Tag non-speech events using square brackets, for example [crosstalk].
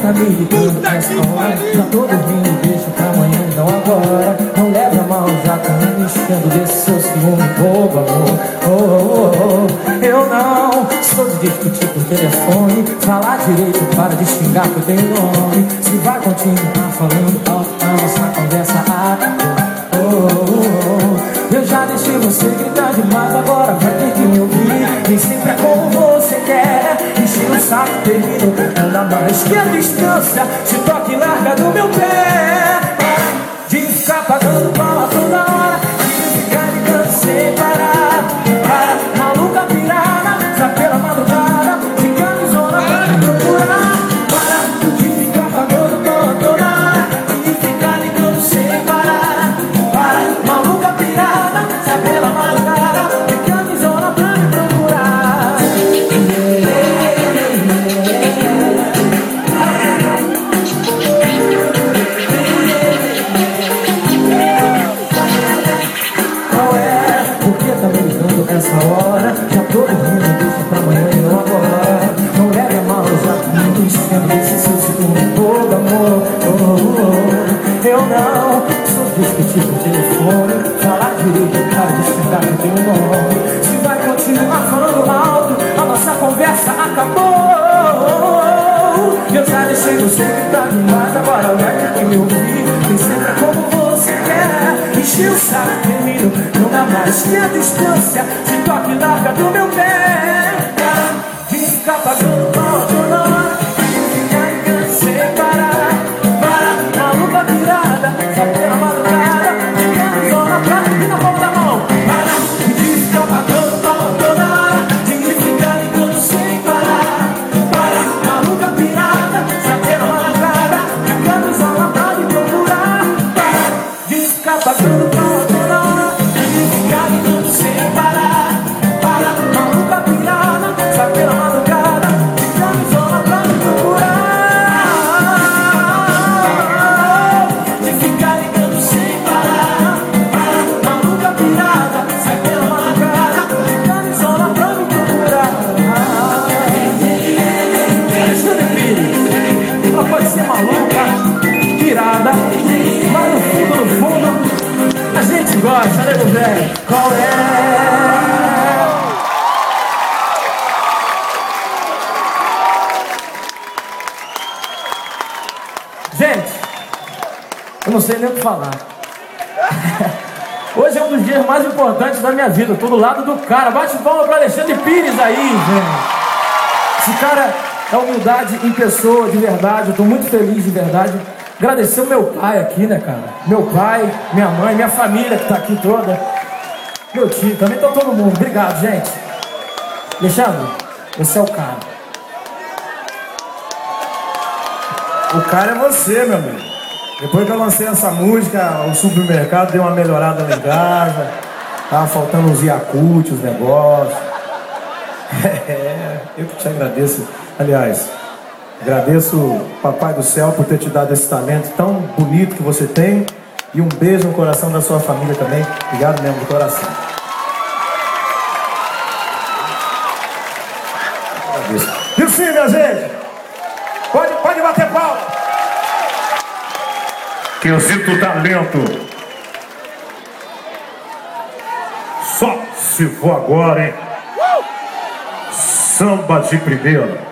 tá me ligando nessa hora Já tô dormindo, deixa pra amanhã, não agora. Não leva mal, já tá me enchendo desse seu ciúme bobo, amor. Oh, oh, oh, Eu não sou de discutir por telefone. Falar direito, para de xingar que eu tenho nome. Se vai continuar falando alto, nossa conversa acabou eu já deixei você gritar demais, agora vai ter que me ouvir. Nem sempre é como você quer, saco. Não dá mais que a distância se toque larga do meu pé. De ficar pagando bola discutir por telefone Falar direito, cara, de xingar que tem um nome Se vai continuar falando alto, a nossa conversa acabou. Eu já deixei você gritar demais, agora ter que me ouvir Nem sempre como você quer Enchi o saco, termino, não dá mais que a distância Se toque larga do meu pé. De ficar né, meu velho? Qual é? Gente, eu não sei nem o que falar. [laughs] Hoje é um dos dias mais importantes da minha vida. Tô do lado do cara. Bate palma pra Alexandre Pires aí, gente. Esse cara é humildade em pessoa, de verdade. Eu tô muito feliz, de verdade. Agradecer o meu pai aqui, né, cara? Meu pai, minha mãe, minha família que tá aqui toda. Meu tio, também tá todo mundo. Obrigado, gente. Alexandre, você é o cara. O cara é você, meu amigo. Depois que eu lancei essa música, o supermercado deu uma melhorada em casa. Tava faltando uns Yakult, os negócios. [laughs] É, eu que te agradeço. Aliás, agradeço o Papai do Céu por ter te dado esse talento tão bonito que você tem. E um beijo no coração da sua família também. Obrigado mesmo, de coração. Agradeço. E sim, minha gente? Pode, pode bater palma. que eu sinto talento. Só se for agora, hein? Samba de primeira.